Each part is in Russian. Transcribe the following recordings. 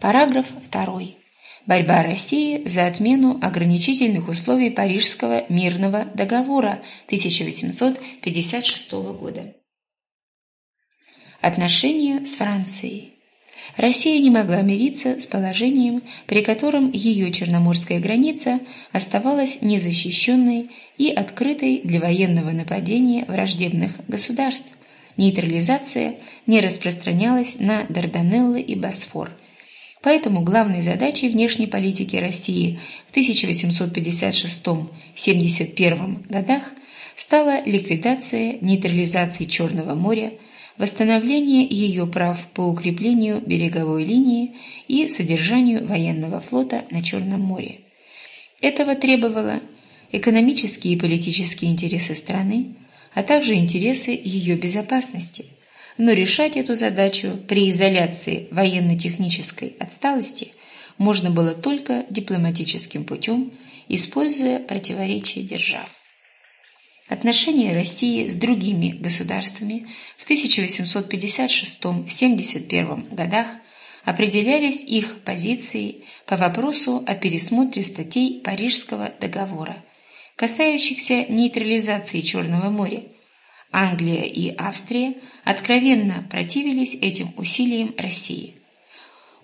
Параграф 2. Борьба России за отмену ограничительных условий Парижского мирного договора 1856 года. Отношения с Францией. Россия не могла мириться с положением, при котором ее черноморская граница оставалась незащищенной и открытой для военного нападения враждебных государств. Нейтрализация не распространялась на Дарданеллы и Босфор. Поэтому главной задачей внешней политики России в 1856-71 годах стала ликвидация нейтрализации Черного моря – восстановление ее прав по укреплению береговой линии и содержанию военного флота на Черном море. Этого требовало экономические и политические интересы страны, а также интересы ее безопасности. Но решать эту задачу при изоляции военно-технической отсталости можно было только дипломатическим путем, используя противоречия держав. Отношения России с другими государствами в 1856-71 годах определялись их позицией по вопросу о пересмотре статей Парижского договора, касающихся нейтрализации Черного моря. Англия и Австрия откровенно противились этим усилиям России.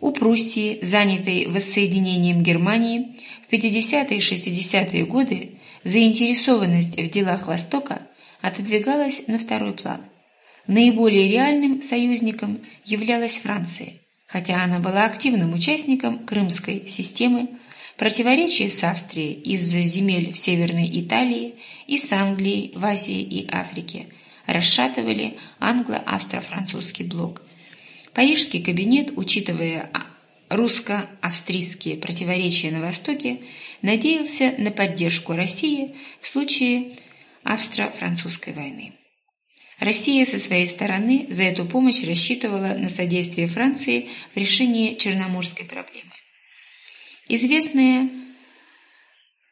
У Пруссии, занятой воссоединением Германии, в 50-е и 60-е годы заинтересованность в делах Востока отодвигалась на второй план. Наиболее реальным союзником являлась Франция, хотя она была активным участником крымской системы, противоречия с Австрией из-за земель в Северной Италии и с Англией в Азии и Африке расшатывали англо-австро-французский блок. Парижский кабинет, учитывая русско-австрийские противоречия на Востоке, надеялся на поддержку России в случае австро-французской войны. Россия со своей стороны за эту помощь рассчитывала на содействие Франции в решении черноморской проблемы. Известное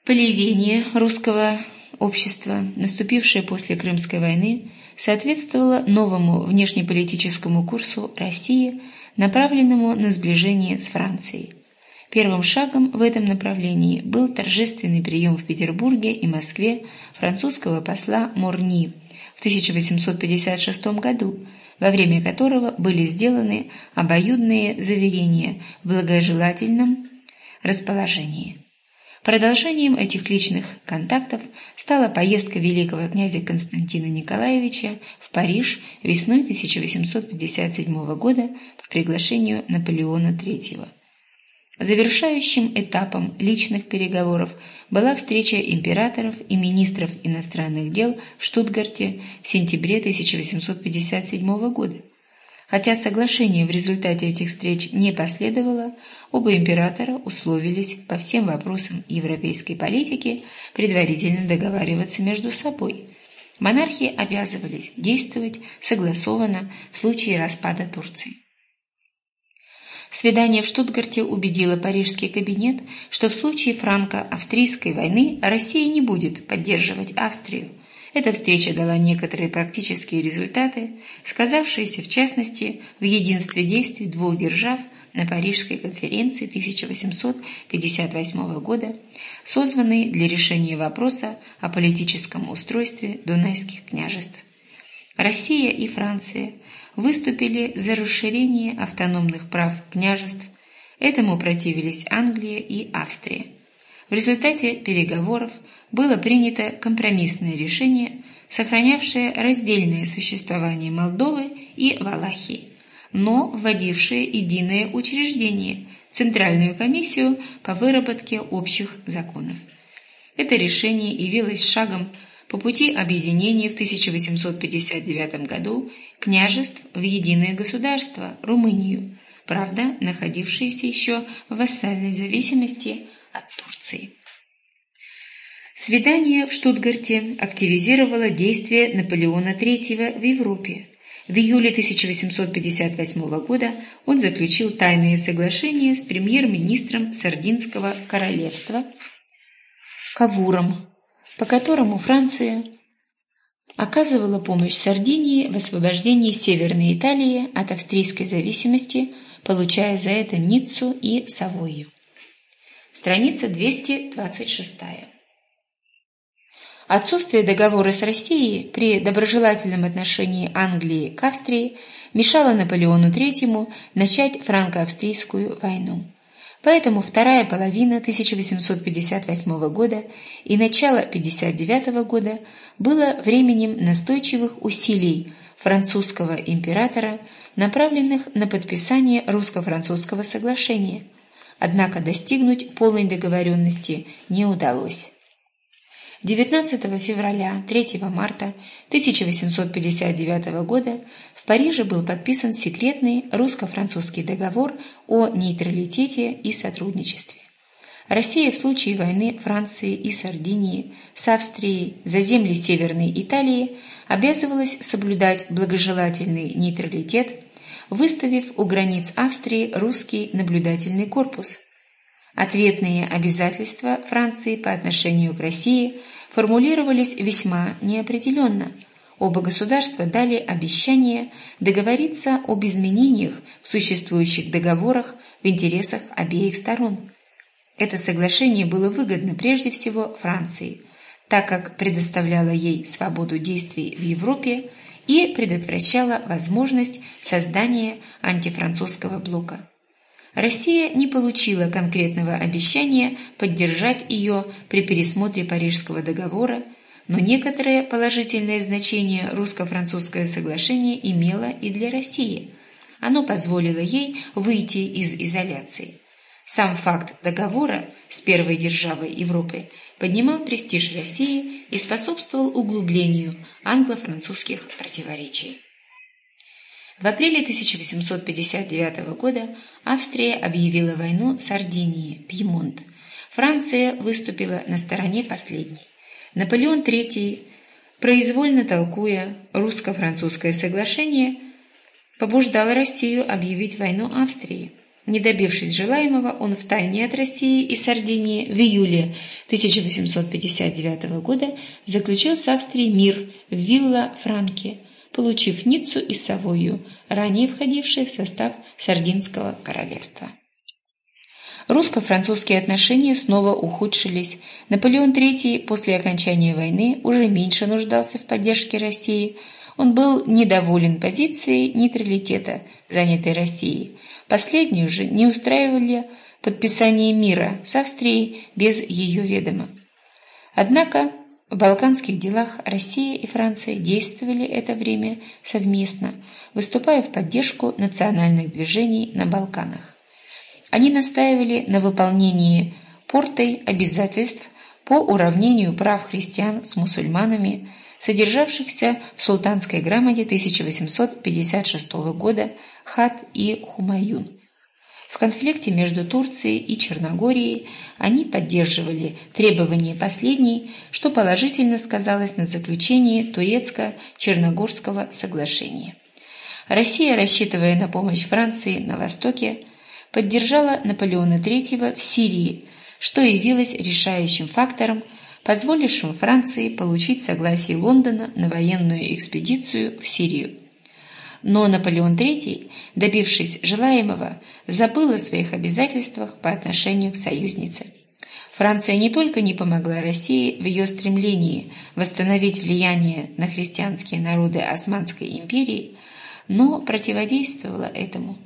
полевение русского общества, наступившее после Крымской войны, соответствовало новому внешнеполитическому курсу России, направленному на сближение с Францией – Первым шагом в этом направлении был торжественный прием в Петербурге и Москве французского посла Морни в 1856 году, во время которого были сделаны обоюдные заверения в благожелательном расположении. Продолжением этих личных контактов стала поездка великого князя Константина Николаевича в Париж весной 1857 года по приглашению Наполеона III. Завершающим этапом личных переговоров была встреча императоров и министров иностранных дел в Штутгарте в сентябре 1857 года. Хотя соглашение в результате этих встреч не последовало, оба императора условились по всем вопросам европейской политики предварительно договариваться между собой. Монархи обязывались действовать согласованно в случае распада Турции. Свидание в Штутгарте убедило парижский кабинет, что в случае франко-австрийской войны Россия не будет поддерживать Австрию. Эта встреча дала некоторые практические результаты, сказавшиеся в частности в единстве действий двух держав на Парижской конференции 1858 года, созванной для решения вопроса о политическом устройстве Дунайских княжеств. Россия и Франция выступили за расширение автономных прав княжеств. Этому противились Англия и Австрия. В результате переговоров было принято компромиссное решение, сохранявшее раздельное существование Молдовы и Валахии, но вводившее единое учреждение – Центральную комиссию по выработке общих законов. Это решение явилось шагом по пути объединения в 1859 году княжеств в единое государство – Румынию, правда, находившееся еще в вассальной зависимости от Турции. Свидание в Штутгарте активизировало действия Наполеона III в Европе. В июле 1858 года он заключил тайное соглашение с премьер-министром Сардинского королевства Кавуром по которому Франция оказывала помощь Сардинии в освобождении Северной Италии от австрийской зависимости получая за это Ниццу и Савойю. Страница 226. Отсутствие договора с Россией при доброжелательном отношении Англии к Австрии мешало Наполеону III начать франко-австрийскую войну. Поэтому вторая половина 1858 года и начало 1959 года было временем настойчивых усилий французского императора, направленных на подписание русско-французского соглашения. Однако достигнуть полной договоренности не удалось. 19 февраля 3 марта 1859 года в Париже был подписан секретный русско-французский договор о нейтралитете и сотрудничестве. Россия в случае войны Франции и Сардинии с Австрией за земли Северной Италии обязывалась соблюдать благожелательный нейтралитет, выставив у границ Австрии русский наблюдательный корпус. Ответные обязательства Франции по отношению к России – формулировались весьма неопределенно. Оба государства дали обещание договориться об изменениях в существующих договорах в интересах обеих сторон. Это соглашение было выгодно прежде всего Франции, так как предоставляло ей свободу действий в Европе и предотвращало возможность создания антифранцузского блока. Россия не получила конкретного обещания поддержать ее при пересмотре Парижского договора, но некоторое положительное значение русско-французское соглашение имело и для России. Оно позволило ей выйти из изоляции. Сам факт договора с первой державой Европы поднимал престиж России и способствовал углублению англо-французских противоречий. В апреле 1859 года Австрия объявила войну Сардинии, Пьемонт. Франция выступила на стороне последней. Наполеон III, произвольно толкуя русско-французское соглашение, побуждал Россию объявить войну Австрии. Не добившись желаемого, он втайне от России и Сардинии в июле 1859 года заключил с Австрией мир в Вилла-Франке – получив Ниццу и Савойю, ранее входившие в состав Сардинского королевства. Русско-французские отношения снова ухудшились. Наполеон III после окончания войны уже меньше нуждался в поддержке России. Он был недоволен позицией нейтралитета, занятой Россией. Последнюю же не устраивали подписание мира с Австрией без ее ведома. Однако в балканских делах Россия и Франция действовали это время совместно, выступая в поддержку национальных движений на Балканах. Они настаивали на выполнении портой обязательств по уравнению прав христиан с мусульманами, содержавшихся в Султанской грамоте 1856 года Хат и Хумаюн. В конфликте между Турцией и Черногорией они поддерживали требования последней, что положительно сказалось на заключении турецко-черногорского соглашения. Россия, рассчитывая на помощь Франции на Востоке, поддержала Наполеона III в Сирии, что явилось решающим фактором, позволившим Франции получить согласие Лондона на военную экспедицию в Сирию. Но Наполеон III, добившись желаемого, забыл о своих обязательствах по отношению к союзнице. Франция не только не помогла России в ее стремлении восстановить влияние на христианские народы Османской империи, но противодействовала этому.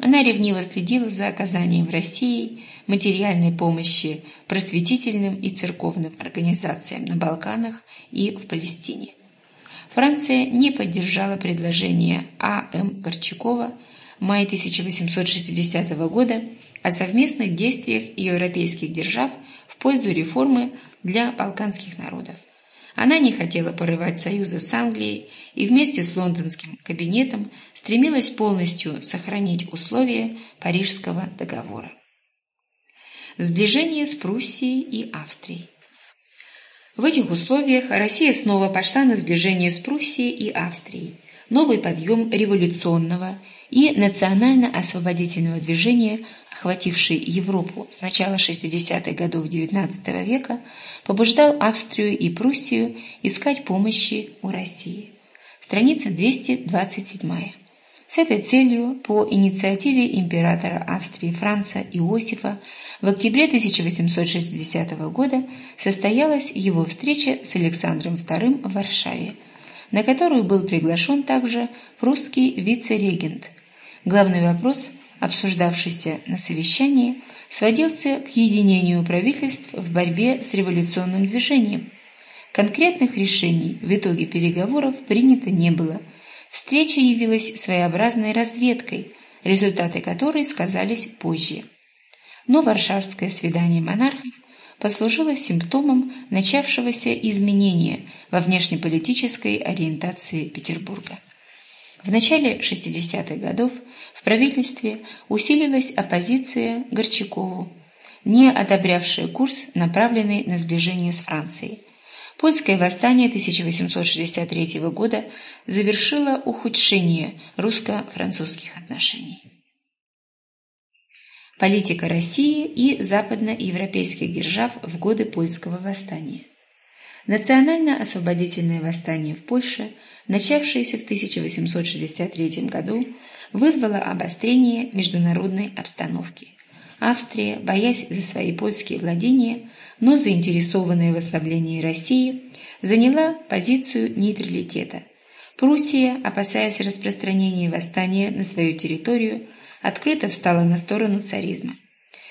Она ревниво следила за оказанием России материальной помощи просветительным и церковным организациям на Балканах и в Палестине. Франция не поддержала предложение А. М. Горчакова мая 1860 года о совместных действиях европейских держав в пользу реформы для балканских народов. Она не хотела порывать союза с Англией и вместе с лондонским кабинетом стремилась полностью сохранить условия Парижского договора. Сближение с Пруссией и Австрией в этих условиях Россия снова пошла на сближение с Пруссией и Австрией. Новый подъем революционного и национально-освободительного движения, охвативший Европу с начала 60-х годов XIX века, побуждал Австрию и Пруссию искать помощи у России. Страница 227. С этой целью по инициативе императора Австрии Франца Иосифа в октябре 1860 года состоялась его встреча с Александром II в Варшаве, на которую был приглашен также прусский вице-регент. Главный вопрос, обсуждавшийся на совещании, сводился к единению правительств в борьбе с революционным движением. Конкретных решений в итоге переговоров принято не было. Встреча явилась своеобразной разведкой, результаты которой сказались позже но варшавское свидание монархов послужило симптомом начавшегося изменения во внешнеполитической ориентации Петербурга. В начале 60-х годов в правительстве усилилась оппозиция Горчакову, не одобрявшая курс, направленный на сближение с Францией. Польское восстание 1863 года завершило ухудшение русско-французских отношений. Политика России и западноевропейских держав в годы польского восстания. Национально-освободительное восстание в Польше, начавшееся в 1863 году, вызвало обострение международной обстановки. Австрия, боясь за свои польские владения, но заинтересованная в ослаблении России, заняла позицию нейтралитета. Пруссия, опасаясь распространения восстания на свою территорию, открыто встала на сторону царизма.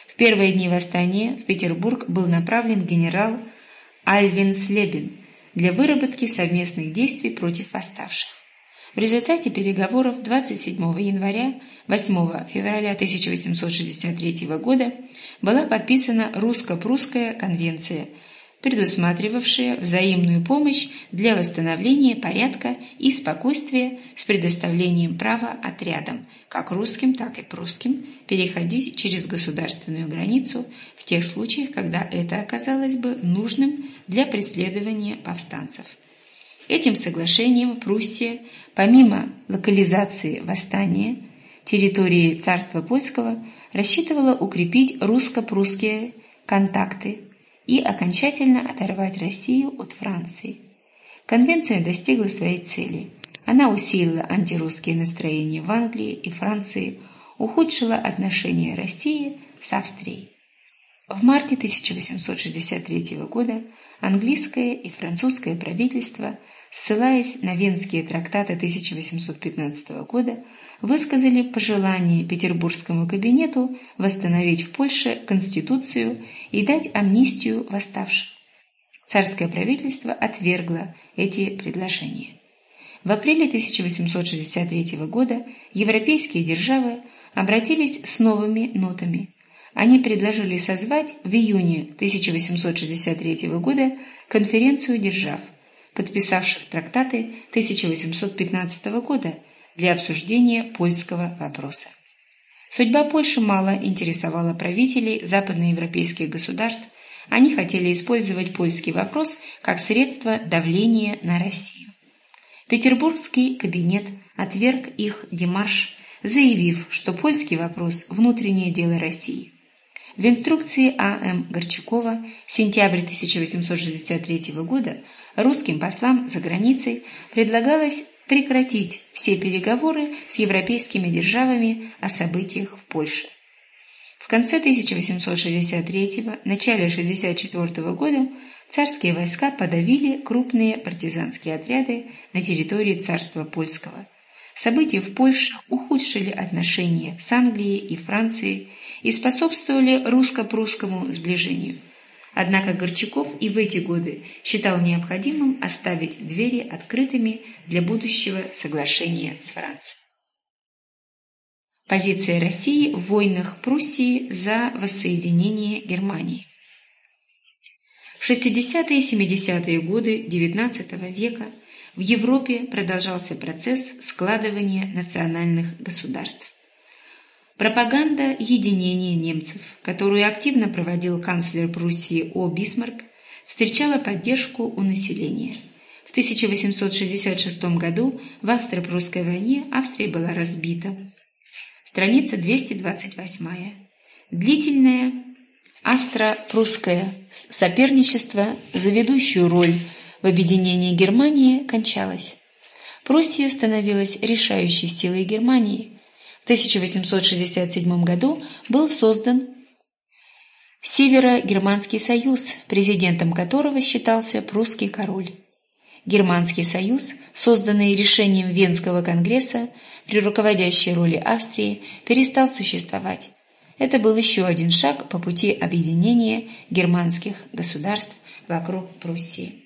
В первые дни восстания в Петербург был направлен генерал Альвин Слебин для выработки совместных действий против восставших. В результате переговоров 27 января 8 февраля 1863 года была подписана русско-прусская конвенция – предусматривавшие взаимную помощь для восстановления порядка и спокойствия с предоставлением права отрядам, как русским, так и прусским, переходить через государственную границу в тех случаях, когда это оказалось бы нужным для преследования повстанцев. Этим соглашением Пруссия, помимо локализации восстания, территории царства польского, рассчитывала укрепить русско-прусские контакты и окончательно оторвать Россию от Франции. Конвенция достигла своей цели. Она усилила антирусские настроения в Англии и Франции, ухудшила отношения России с Австрией. В марте 1863 года английское и французское правительство, ссылаясь на Венские трактаты 1815 года, высказали пожелание Петербургскому кабинету восстановить в Польше Конституцию и дать амнистию восставшим. Царское правительство отвергло эти предложения. В апреле 1863 года европейские державы обратились с новыми нотами. Они предложили созвать в июне 1863 года конференцию держав, подписавших трактаты 1815 года – для обсуждения польского вопроса. Судьба Польши мало интересовала правителей западноевропейских государств, они хотели использовать польский вопрос как средство давления на Россию. Петербургский кабинет отверг их демарш, заявив, что польский вопрос – внутреннее дело России. В инструкции А.М. Горчакова сентябрь 1863 года русским послам за границей предлагалось прекратить все переговоры с европейскими державами о событиях в Польше. В конце 1863 начале 1864 года царские войска подавили крупные партизанские отряды на территории царства польского. События в Польше ухудшили отношения с Англией и Францией и способствовали русско-прусскому сближению. Однако Горчаков и в эти годы считал необходимым оставить двери открытыми для будущего соглашения с Францией. Позиция России в войнах Пруссии за воссоединение Германии. В 60-е и 70-е годы XIX века в Европе продолжался процесс складывания национальных государств. Пропаганда единения немцев, которую активно проводил канцлер Пруссии О. Бисмарк, встречала поддержку у населения. В 1866 году в Австро-Прусской войне Австрия была разбита. Страница 228. Длительное австро-прусское соперничество за ведущую роль в объединении Германии кончалось. Пруссия становилась решающей силой Германии. В 1867 году был создан Северо-Германский союз, президентом которого считался прусский король. Германский союз, созданный решением Венского конгресса при руководящей роли Австрии, перестал существовать. Это был еще один шаг по пути объединения германских государств вокруг Пруссии.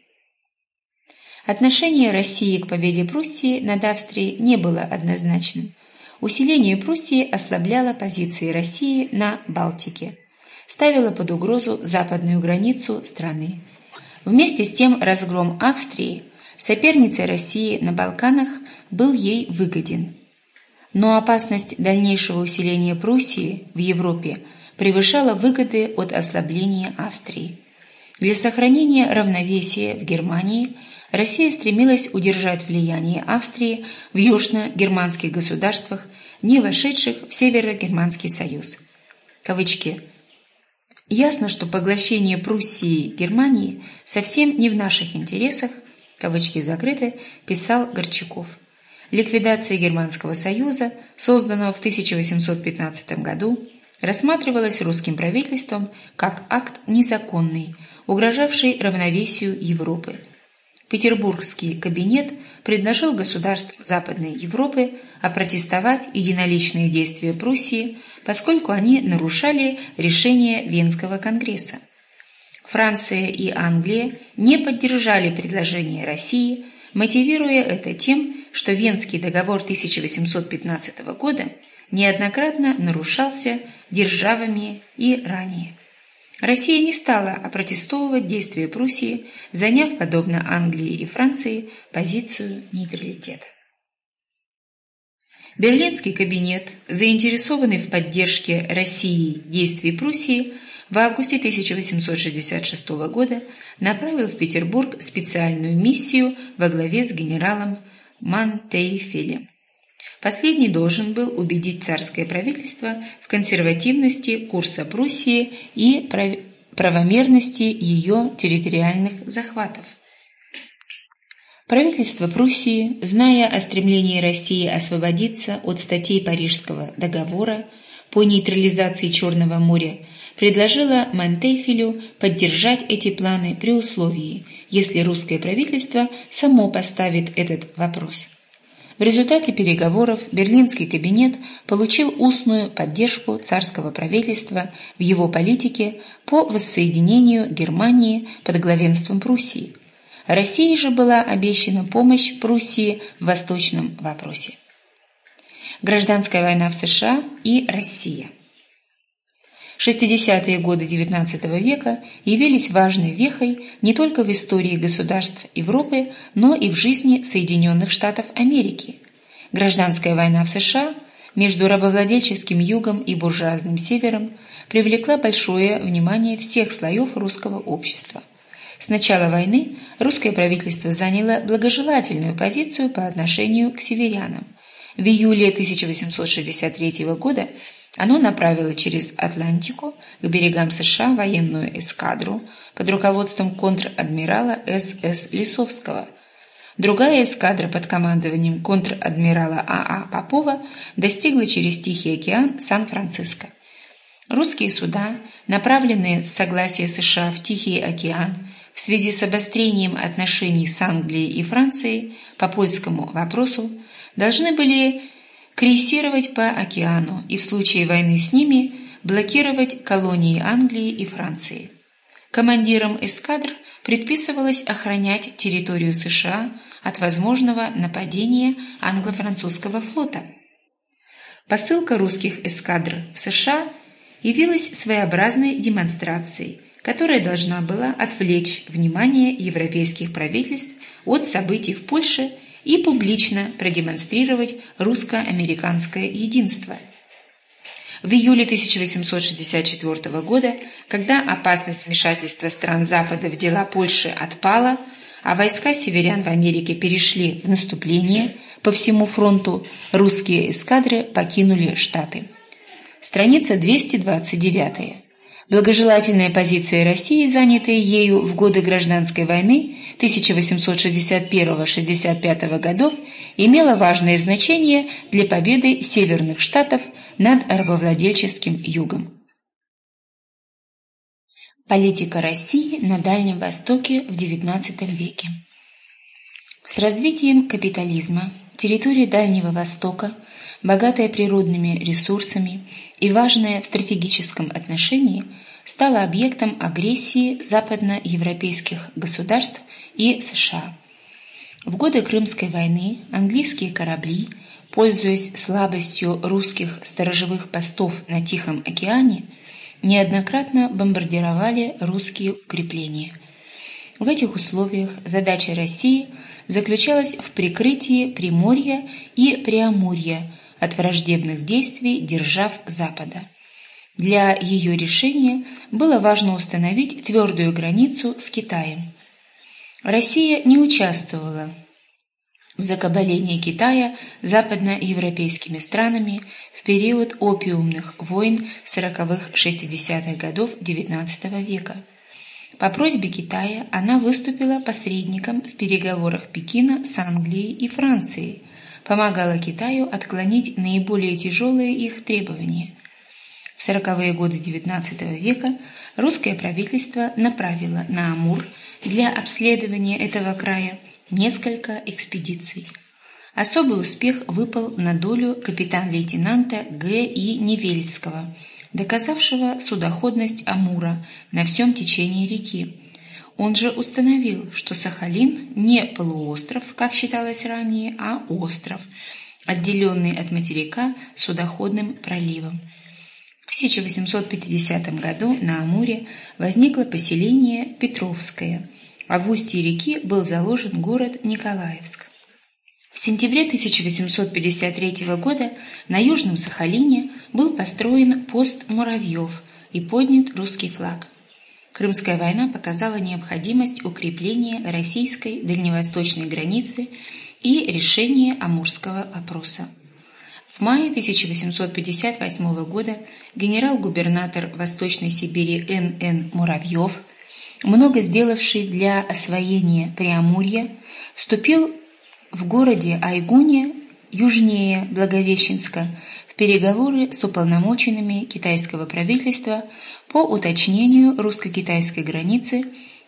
Отношение России к победе Пруссии над Австрией не было однозначным. Усиление Пруссии ослабляло позиции России на Балтике, ставило под угрозу западную границу страны. Вместе с тем разгром Австрии соперницей России на Балканах был ей выгоден. Но опасность дальнейшего усиления Пруссии в Европе превышала выгоды от ослабления Австрии. Для сохранения равновесия в Германии Россия стремилась удержать влияние Австрии в южно-германских государствах, не вошедших в Северо-германский союз. Кавычки. Ясно, что поглощение Пруссии Германии совсем не в наших интересах – кавычки закрыты, писал Горчаков. Ликвидация Германского союза, созданного в 1815 году, рассматривалась русским правительством как акт незаконный, угрожавший равновесию Европы. Петербургский кабинет предложил государствам Западной Европы опротестовать единоличные действия Пруссии, поскольку они нарушали решение Венского конгресса. Франция и Англия не поддержали предложение России, мотивируя это тем, что Венский договор 1815 года неоднократно нарушался державами и ранее. Россия не стала опротестовывать действия Пруссии, заняв, подобно Англии и Франции, позицию нейтралитета. Берлинский кабинет, заинтересованный в поддержке России действий Пруссии, в августе 1866 года направил в Петербург специальную миссию во главе с генералом Мантейфелем. Последний должен был убедить царское правительство в консервативности курса Пруссии и правомерности ее территориальных захватов. Правительство Пруссии, зная о стремлении России освободиться от статей Парижского договора по нейтрализации Черного моря предложила Монтейфелю поддержать эти планы при условии, если русское правительство само поставит этот вопрос. В результате переговоров Берлинский кабинет получил устную поддержку царского правительства в его политике по воссоединению Германии под главенством Пруссии. России же была обещана помощь Пруссии в восточном вопросе. Гражданская война в США и Россия – 60-е годы XIX века явились важной вехой не только в истории государств Европы, но и в жизни Соединенных Штатов Америки. Гражданская война в США между рабовладельческим югом и буржуазным севером привлекла большое внимание всех слоев русского общества. С начала войны русское правительство заняло благожелательную позицию по отношению к северянам. В июле 1863 года оно направило через Атлантику к берегам США военную эскадру под руководством контр-адмирала С.С. Лисовского. Другая эскадра под командованием контр-адмирала А.А. А Попова достигла через Тихий океан Сан-Франциско. Русские суда, направленные с согласия США в Тихий океан в связи с обострением отношений с Англией и Францией по польскому вопросу, должны были крейсировать по океану и в случае войны с ними блокировать колонии Англии и Франции. Командирам эскадр предписывалось охранять территорию США от возможного нападения англо-французского флота. Посылка русских эскадр в США явилась своеобразной демонстрацией, которая должна была отвлечь внимание европейских правительств от событий в Польше публично продемонстрировать русско-американское единство. В июле 1864 года, когда опасность вмешательства стран Запада в дела Польши отпала, а войска северян в Америке перешли в наступление по всему фронту, русские эскадры покинули Штаты. Страница 229. Благожелательные позиции России, занятые ею в годы Гражданской войны 1861-65 годов, имела важное значение для победы Северных Штатов над рабовладельческим югом. Политика России на Дальнем Востоке в XIX веке С развитием капитализма территория Дальнего Востока, богатая природными ресурсами и важная в стратегическом отношении, стала объектом агрессии западноевропейских государств и США. В годы Крымской войны английские корабли, пользуясь слабостью русских сторожевых постов на Тихом океане, неоднократно бомбардировали русские укрепления. В этих условиях задача России заключалась в прикрытии Приморья и Преамурья от враждебных действий держав Запада. Для ее решения было важно установить твердую границу с Китаем – Россия не участвовала в закабалении Китая западноевропейскими странами в период опиумных войн 40-х-60-х годов XIX века. По просьбе Китая она выступила посредником в переговорах Пекина с Англией и Францией, помогала Китаю отклонить наиболее тяжелые их требования. В 40-е годы XIX века русское правительство направило на Амур – для обследования этого края несколько экспедиций. Особый успех выпал на долю капитан-лейтенанта Г. И. Невельского, доказавшего судоходность Амура на всем течении реки. Он же установил, что Сахалин не полуостров, как считалось ранее, а остров, отделенный от материка судоходным проливом. В 1850 году на Амуре возникло поселение Петровское, а в устье реки был заложен город Николаевск. В сентябре 1853 года на Южном Сахалине был построен пост Муравьев и поднят русский флаг. Крымская война показала необходимость укрепления российской дальневосточной границы и решения Амурского вопроса. В мае 1858 года генерал-губернатор Восточной Сибири Н.Н. Муравьев, много сделавший для освоения Преамурья, вступил в городе Айгуне, южнее Благовещенска, в переговоры с уполномоченными китайского правительства по уточнению русско-китайской границы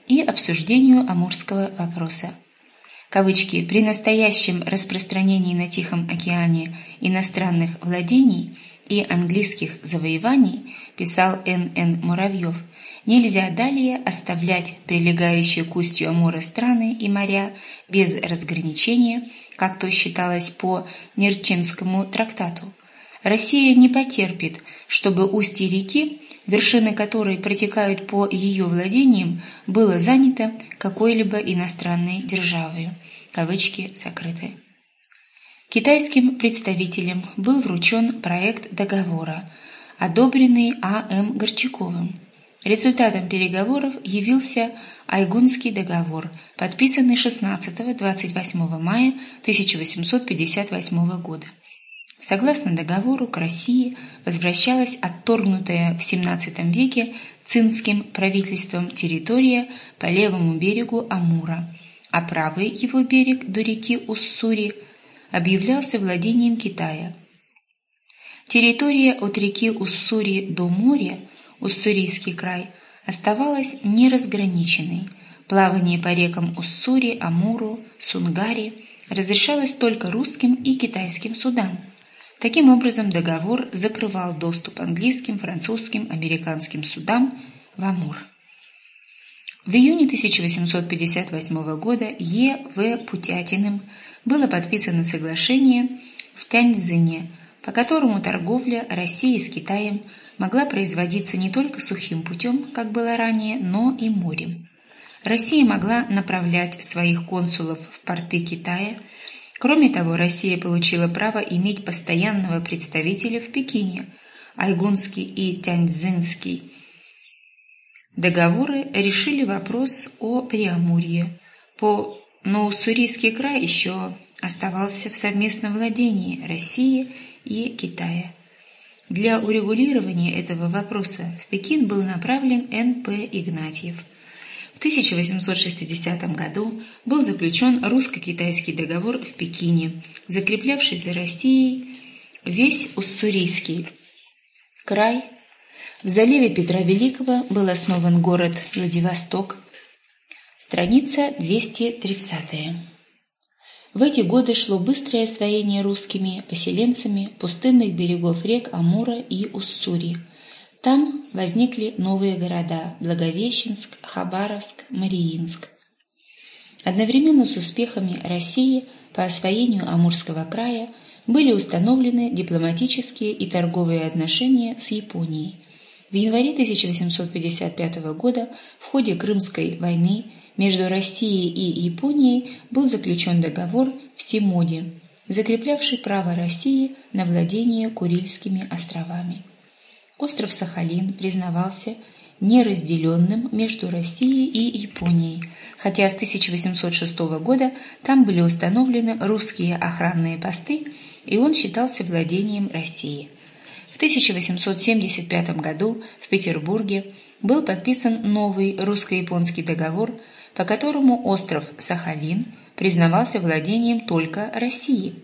и обсуждению амурского вопроса кавычки, при настоящем распространении на Тихом океане иностранных владений и английских завоеваний, писал Н.Н. Муравьев, нельзя далее оставлять прилегающие к устью Амура страны и моря без разграничения, как то считалось по Нерчинскому трактату. Россия не потерпит, чтобы устье реки вершины которой протекают по ее владениям, было занято какой-либо иностранной державой. Кавычки закрыты. Китайским представителям был вручен проект договора, одобренный А.М. Горчаковым. Результатом переговоров явился Айгунский договор, подписанный 16-28 мая 1858 года. Согласно договору, к России возвращалась отторгнутая в XVII веке цинским правительством территория по левому берегу Амура, а правый его берег до реки Уссури объявлялся владением Китая. Территория от реки Уссури до моря, Уссурийский край, оставалась неразграниченной. Плавание по рекам Уссури, Амуру, Сунгари разрешалось только русским и китайским судам – Таким образом, договор закрывал доступ английским, французским, американским судам в Амур. В июне 1858 года Е. В. Путятиным было подписано соглашение в Тяньцзине, по которому торговля России с Китаем могла производиться не только сухим путем, как было ранее, но и морем. Россия могла направлять своих консулов в порты Китая – Кроме того, Россия получила право иметь постоянного представителя в Пекине. Айгунский и Тяньцзинский договоры решили вопрос о Преамурье. По но Уссурийский край еще оставался в совместном владении России и Китая. Для урегулирования этого вопроса в Пекин был направлен Н.П. Игнатьев. В 1860 году был заключен русско-китайский договор в Пекине, закреплявший за Россией весь Уссурийский край. В заливе Петра Великого был основан город Владивосток. Страница 230. В эти годы шло быстрое освоение русскими поселенцами пустынных берегов рек Амура и Уссури. Там возникли новые города – Благовещенск, Хабаровск, Мариинск. Одновременно с успехами России по освоению Амурского края были установлены дипломатические и торговые отношения с Японией. В январе 1855 года в ходе Крымской войны между Россией и Японией был заключен договор в Симоде, закреплявший право России на владение Курильскими островами. Остров Сахалин признавался неразделенным между Россией и Японией, хотя с 1806 года там были установлены русские охранные посты, и он считался владением России. В 1875 году в Петербурге был подписан новый русско-японский договор – по которому остров Сахалин признавался владением только России.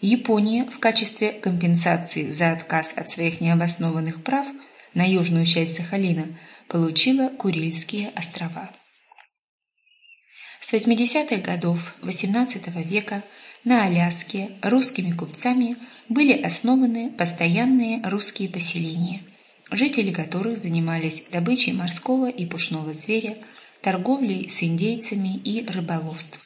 Япония в качестве компенсации за отказ от своих необоснованных прав на южную часть Сахалина получила Курильские острова. С 80-х годов XVIII века на Аляске русскими купцами были основаны постоянные русские поселения, жители которых занимались добычей морского и пушного зверя, торговлей с индейцами и рыболовством.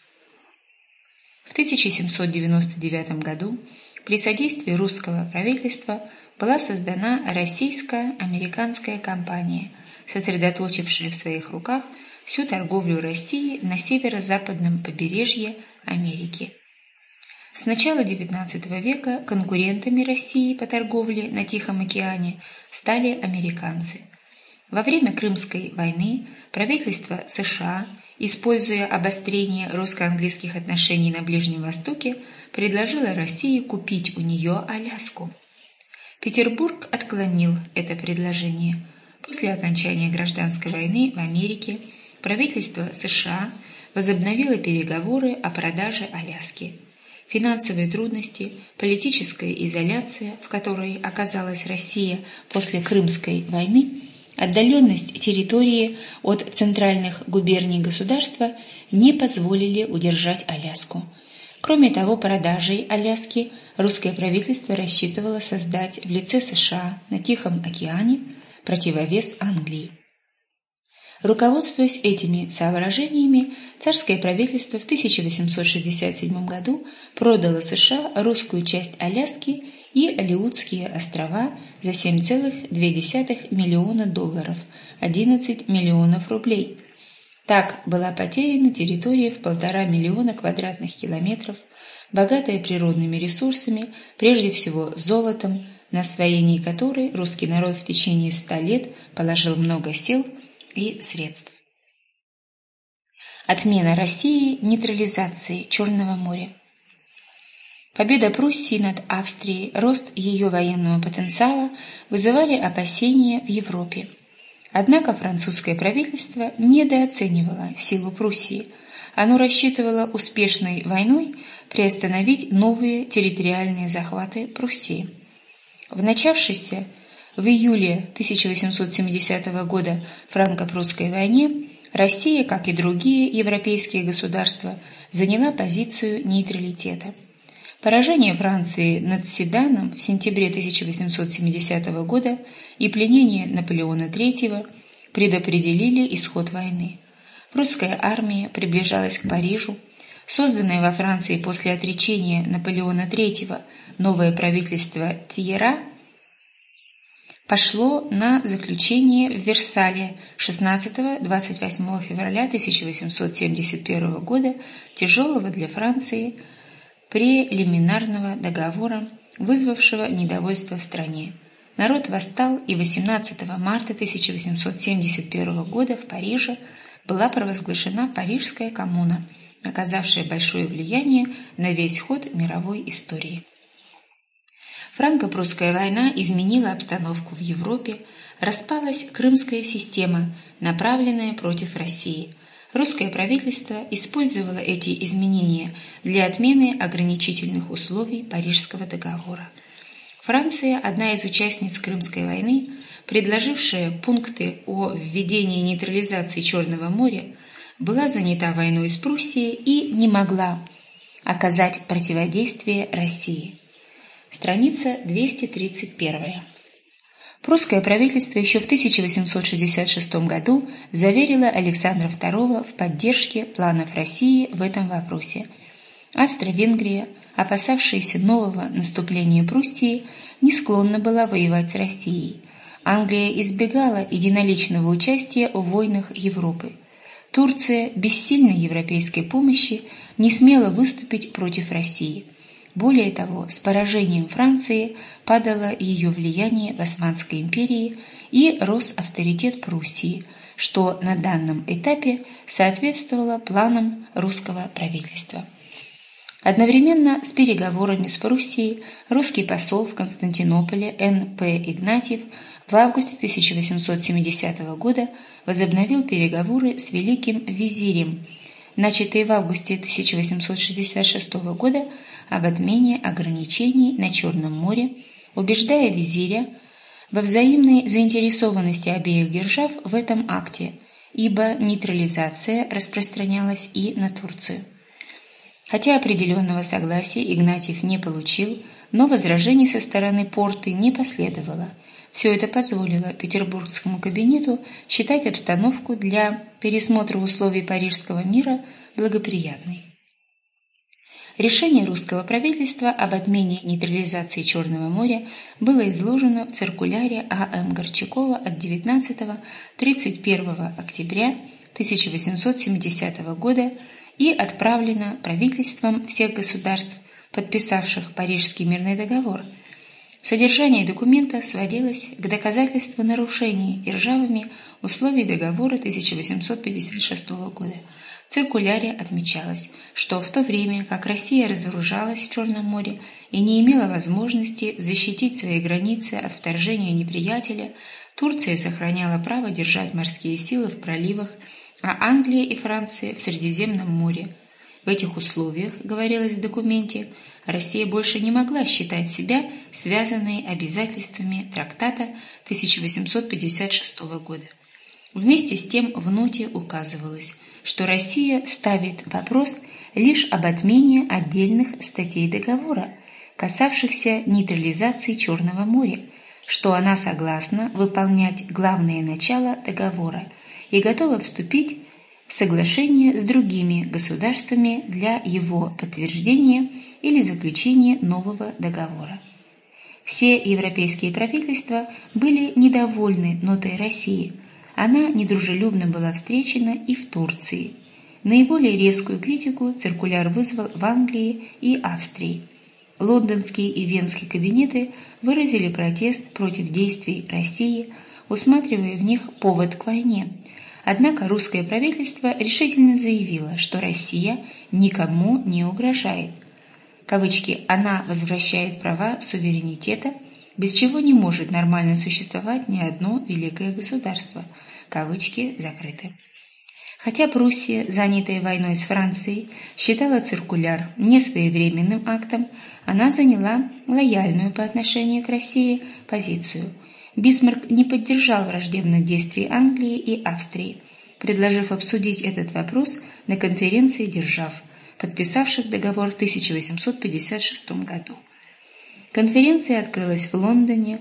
В 1799 году при содействии русского правительства была создана российско-американская компания, сосредоточившая в своих руках всю торговлю России на северо-западном побережье Америки. С начала XIX века конкурентами России по торговле на Тихом океане стали американцы. Во время Крымской войны правительство США, используя обострение русско-английских отношений на Ближнем Востоке, предложило России купить у нее Аляску. Петербург отклонил это предложение. После окончания гражданской войны в Америке правительство США возобновило переговоры о продаже Аляски. Финансовые трудности, политическая изоляция, в которой оказалась Россия после Крымской войны – Отдаленность территории от центральных губерний государства не позволили удержать Аляску. Кроме того, продажей Аляски русское правительство рассчитывало создать в лице США на Тихом океане противовес Англии. Руководствуясь этими соображениями, царское правительство в 1867 году продало США русскую часть Аляски и Алиутские острова за 7,2 миллиона долларов, 11 миллионов рублей. Так была потеряна территория в полтора миллиона квадратных километров, богатая природными ресурсами, прежде всего золотом, на освоении которой русский народ в течение ста лет положил много сил и средств. Отмена России нейтрализации Черного моря. Победа Пруссии над Австрией, рост ее военного потенциала вызывали опасения в Европе. Однако французское правительство недооценивало силу Пруссии. Оно рассчитывало успешной войной приостановить новые территориальные захваты Пруссии. В начавшейся в июле 1870 года франко-прусской войне Россия, как и другие европейские государства, заняла позицию нейтралитета – Поражение Франции над Седаном в сентябре 1870 года и пленение Наполеона III предопределили исход войны. Прусская армия приближалась к Парижу. Созданное во Франции после отречения Наполеона III новое правительство Тиера пошло на заключение в Версале 16-28 февраля 1871 года тяжелого для Франции – прелиминарного договора, вызвавшего недовольство в стране. Народ восстал, и 18 марта 1871 года в Париже была провозглашена Парижская коммуна, оказавшая большое влияние на весь ход мировой истории. Франко-прусская война изменила обстановку в Европе, распалась крымская система, направленная против России. Русское правительство использовало эти изменения для отмены ограничительных условий Парижского договора. Франция, одна из участниц Крымской войны, предложившая пункты о введении нейтрализации Черного моря, была занята войной с Пруссией и не могла оказать противодействие России. Страница 231. Прусское правительство еще в 1866 году заверило Александра II в поддержке планов России в этом вопросе. Австро-Венгрия, опасавшаяся нового наступления Пруссии, не склонна была воевать с Россией. Англия избегала единоличного участия в войнах Европы. Турция без сильной европейской помощи не смела выступить против России – более того, с поражением Франции падало ее влияние в Османской империи и рос авторитет Пруссии, что на данном этапе соответствовало планам русского правительства. Одновременно с переговорами с Пруссией русский посол в Константинополе Н.П. Игнатьев в августе 1870 года возобновил переговоры с великим визирем, начатые в августе 1866 года об отмене ограничений на Черном море, убеждая визиря во взаимной заинтересованности обеих держав в этом акте, ибо нейтрализация распространялась и на Турцию. Хотя определенного согласия Игнатьев не получил, но возражений со стороны порты не последовало. Все это позволило Петербургскому кабинету считать обстановку для пересмотра условий Парижского мира благоприятной. Решение русского правительства об отмене нейтрализации Черного моря было изложено в циркуляре А.М. Горчакова от 19-31 октября 1870 года и отправлено правительством всех государств, подписавших Парижский мирный договор. Содержание документа сводилось к доказательству нарушений державами условий договора 1856 года – циркуляре отмечалось, что в то время, как Россия разоружалась в Черном море и не имела возможности защитить свои границы от вторжения неприятеля, Турция сохраняла право держать морские силы в проливах, а Англия и Франция в Средиземном море. В этих условиях, говорилось в документе, Россия больше не могла считать себя связанной обязательствами трактата 1856 года. Вместе с тем в ноте указывалось – что Россия ставит вопрос лишь об отмене отдельных статей договора, касавшихся нейтрализации Черного моря, что она согласна выполнять главное начало договора и готова вступить в соглашение с другими государствами для его подтверждения или заключения нового договора. Все европейские правительства были недовольны нотой России – она недружелюбно была встречена и в Турции. Наиболее резкую критику циркуляр вызвал в Англии и Австрии. Лондонские и венские кабинеты выразили протест против действий России, усматривая в них повод к войне. Однако русское правительство решительно заявило, что Россия никому не угрожает. Кавычки «она возвращает права суверенитета», без чего не может нормально существовать ни одно великое государство – кавычки закрыты. Хотя Пруссия, занятая войной с Францией, считала циркуляр несвоевременным актом, она заняла лояльную по отношению к России позицию. Бисмарк не поддержал враждебных действий Англии и Австрии, предложив обсудить этот вопрос на конференции держав, подписавших договор в 1856 году. Конференция открылась в Лондоне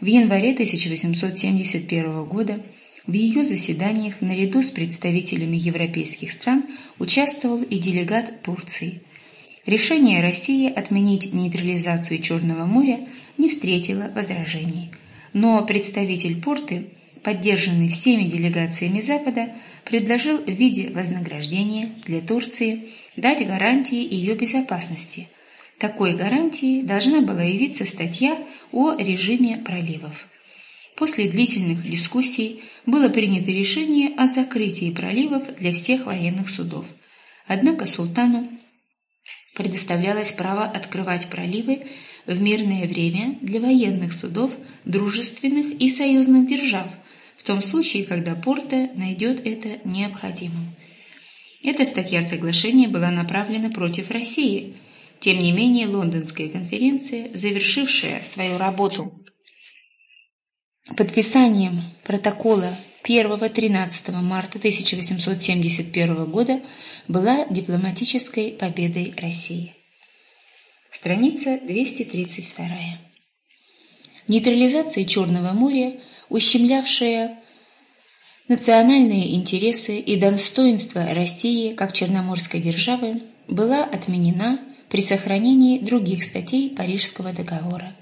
в январе 1871 года в ее заседаниях наряду с представителями европейских стран участвовал и делегат Турции. Решение России отменить нейтрализацию Черного моря не встретило возражений, но представитель порты, поддержанный всеми делегациями Запада, предложил в виде вознаграждения для Турции дать гарантии ее безопасности. Такой гарантией должна была явиться статья о режиме проливов. После длительных дискуссий было принято решение о закрытии проливов для всех военных судов. Однако султану предоставлялось право открывать проливы в мирное время для военных судов дружественных и союзных держав, в том случае, когда Порта найдет это необходимым. Эта статья соглашения была направлена против России. Тем не менее, Лондонская конференция, завершившая свою работу подписанием протокола 1-13 марта 1871 года, была дипломатической победой России. Страница 232. Нейтрализация Черного моря, ущемлявшая национальные интересы и достоинство России как черноморской державы, была отменена при сохранении других статей Парижского договора.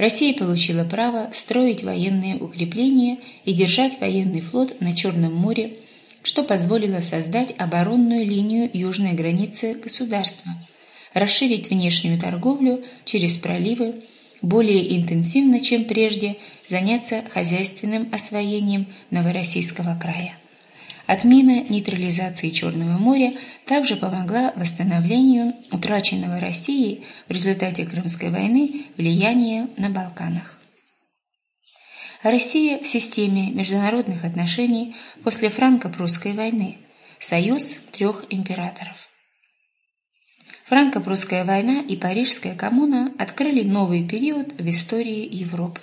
Россия получила право строить военные укрепления и держать военный флот на Черном море, что позволило создать оборонную линию южной границы государства – расширить внешнюю торговлю через проливы, более интенсивно, чем прежде, заняться хозяйственным освоением Новороссийского края. Отмена нейтрализации Черного моря также помогла восстановлению утраченного Россией в результате Крымской войны влияния на Балканах. Россия в системе международных отношений после франко-прусской войны – союз трех императоров. Франко-прусская война и Парижская коммуна открыли новый период в истории Европы.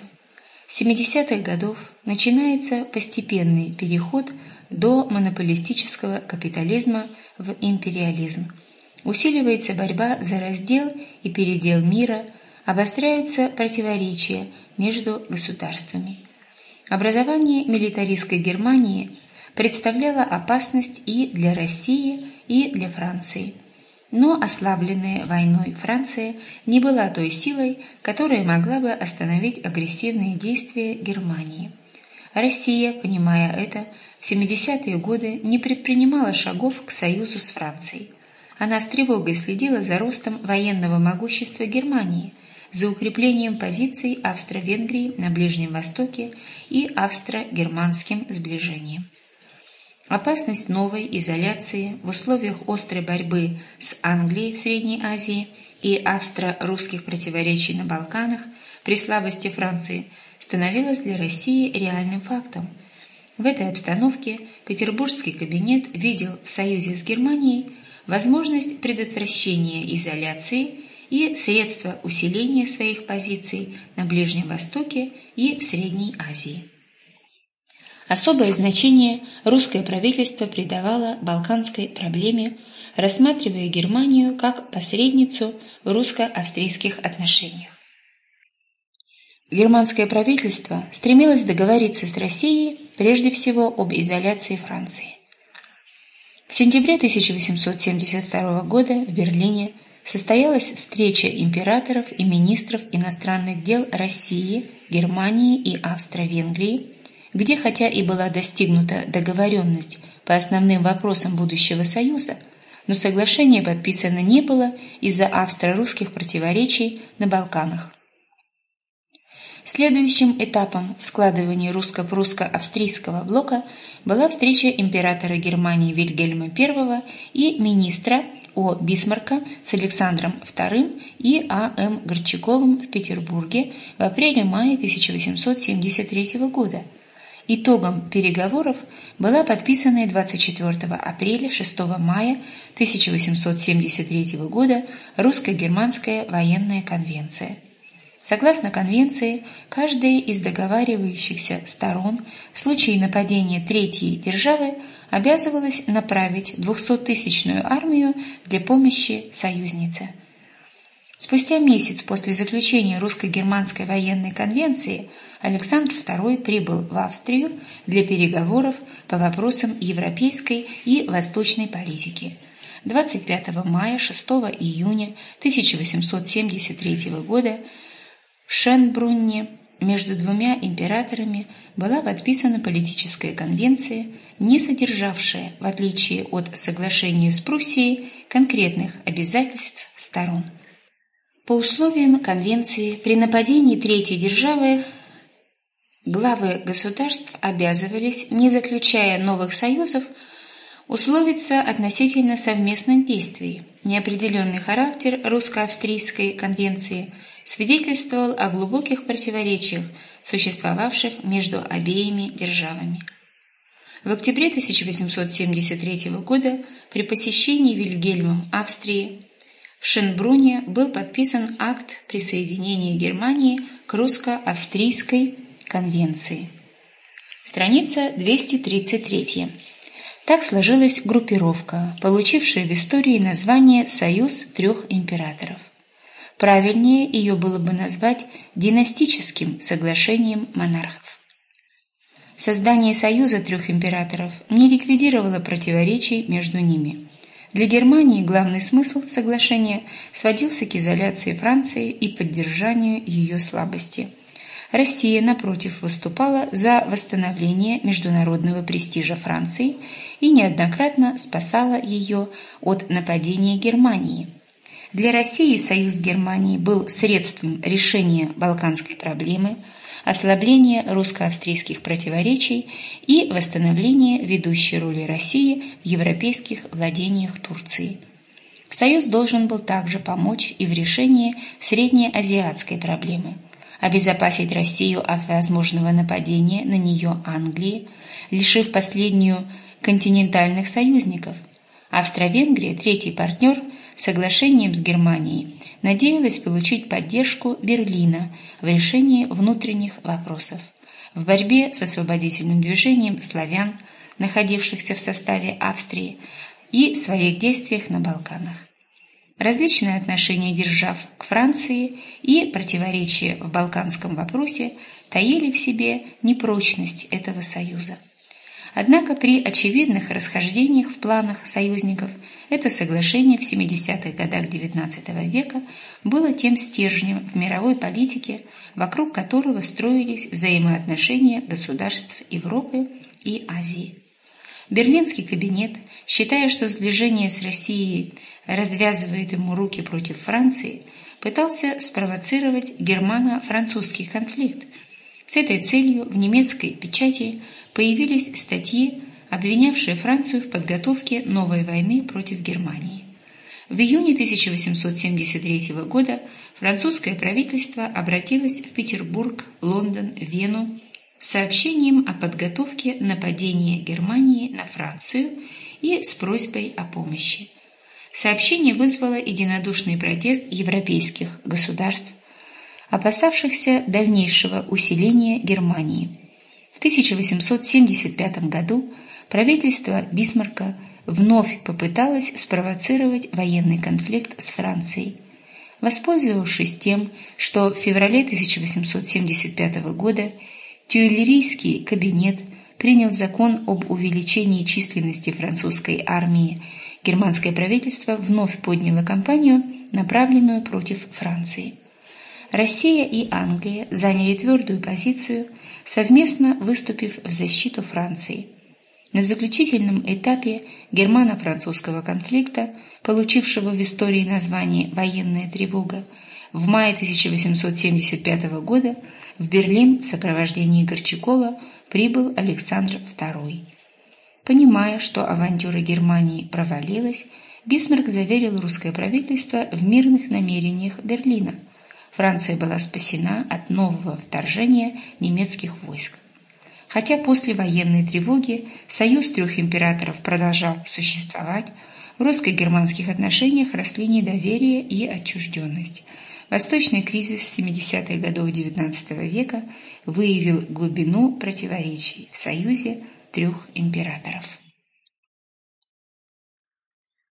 С 70-х годов начинается постепенный переход до монополистического капитализма в империализм. Усиливается борьба за раздел и передел мира, обостряются противоречия между государствами. Образование милитаристской Германии представляло опасность и для России, и для Франции – но ослабленная войной Франция не была той силой, которая могла бы остановить агрессивные действия Германии. Россия, понимая это, в 70-е годы не предпринимала шагов к союзу с Францией. Она с тревогой следила за ростом военного могущества Германии, за укреплением позиций Австро-Венгрии на Ближнем Востоке и австро-германским сближением. Опасность новой изоляции в условиях острой борьбы с Англией в Средней Азии и австро-русских противоречий на Балканах при слабости Франции становилась для России реальным фактом. В этой обстановке Петербургский кабинет видел в союзе с Германией возможность предотвращения изоляции и средства усиления своих позиций на Ближнем Востоке и в Средней Азии. Особое значение русское правительство придавало балканской проблеме, рассматривая Германию как посредницу в русско-австрийских отношениях. Германское правительство стремилось договориться с Россией прежде всего об изоляции Франции. В сентябре 1872 года в Берлине состоялась встреча императоров и министров иностранных дел России, Германии и Австро-Венгрии, где хотя и была достигнута договоренность по основным вопросам будущего союза, но соглашение подписано не было из-за австро-русских противоречий на Балканах. Следующим этапом в складывании русско-прусско-австрийского блока была встреча императора Германии Вильгельма I и министра О. Бисмарка с Александром II и А. М. Горчаковым в Петербурге в апреле-мае 1873 года – Итогом переговоров была подписанная 24 апреля 6 мая 1873 года русско-германская военная конвенция. Согласно конвенции, каждая из договаривающихся сторон в случае нападения третьей державы обязывалась направить 200-тысячную армию для помощи союзнице. Спустя месяц после заключения русско-германской военной конвенции Александр II прибыл в Австрию для переговоров по вопросам европейской и восточной политики. 25 мая 6 июня 1873 года в Шенбрунне между двумя императорами была подписана политическая конвенция, не содержавшая, в отличие от соглашения с Пруссией, конкретных обязательств сторон – по условиям конвенции при нападении третьей державы главы государств обязывались, не заключая новых союзов, условиться относительно совместных действий. Неопределенный характер русско-австрийской конвенции свидетельствовал о глубоких противоречиях, существовавших между обеими державами. В октябре 1873 года при посещении Вильгельмом Австрии в Шенбруне был подписан акт присоединения Германии к русско-австрийской конвенции. Страница 233. Так сложилась группировка, получившая в истории название «Союз трех императоров». Правильнее ее было бы назвать династическим соглашением монархов. Создание Союза трех императоров не ликвидировало противоречий между ними. Для Германии главный смысл соглашения сводился к изоляции Франции и поддержанию ее слабости. Россия, напротив, выступала за восстановление международного престижа Франции и неоднократно спасала ее от нападения Германии. Для России союз Германии был средством решения балканской проблемы – ослабление русско-австрийских противоречий и восстановление ведущей роли России в европейских владениях Турции. Союз должен был также помочь и в решении среднеазиатской проблемы, обезопасить Россию от возможного нападения на нее Англии, лишив последнюю континентальных союзников. Австро-Венгрия, третий партнер, соглашением с Германией надеялась получить поддержку Берлина в решении внутренних вопросов, в борьбе с освободительным движением славян, находившихся в составе Австрии, и своих действиях на Балканах. Различные отношения держав к Франции и противоречия в балканском вопросе таили в себе непрочность этого союза. Однако при очевидных расхождениях в планах союзников это соглашение в 70-х годах XIX века было тем стержнем в мировой политике, вокруг которого строились взаимоотношения государств Европы и Азии. Берлинский кабинет, считая, что сближение с Россией развязывает ему руки против Франции, пытался спровоцировать германо-французский конфликт. С этой целью в немецкой печати – появились статьи, обвинявшие Францию в подготовке новой войны против Германии. В июне 1873 года французское правительство обратилось в Петербург, Лондон, Вену с сообщением о подготовке нападения Германии на Францию и с просьбой о помощи. Сообщение вызвало единодушный протест европейских государств, опасавшихся дальнейшего усиления Германии. В 1875 году правительство Бисмарка вновь попыталось спровоцировать военный конфликт с Францией. Воспользовавшись тем, что в феврале 1875 года Тюильрийский кабинет принял закон об увеличении численности французской армии, германское правительство вновь подняло кампанию, направленную против Франции. Россия и Англия заняли твердую позицию – совместно выступив в защиту Франции. На заключительном этапе германо-французского конфликта, получившего в истории название «Военная тревога», в мае 1875 года в Берлин в сопровождении Горчакова прибыл Александр II. Понимая, что авантюра Германии провалилась, Бисмарк заверил русское правительство в мирных намерениях Берлина – Франция была спасена от нового вторжения немецких войск. Хотя после военной тревоги союз трех императоров продолжал существовать, в русско-германских отношениях росли недоверие и отчужденность. Восточный кризис 70-х годов XIX века выявил глубину противоречий в союзе трех императоров.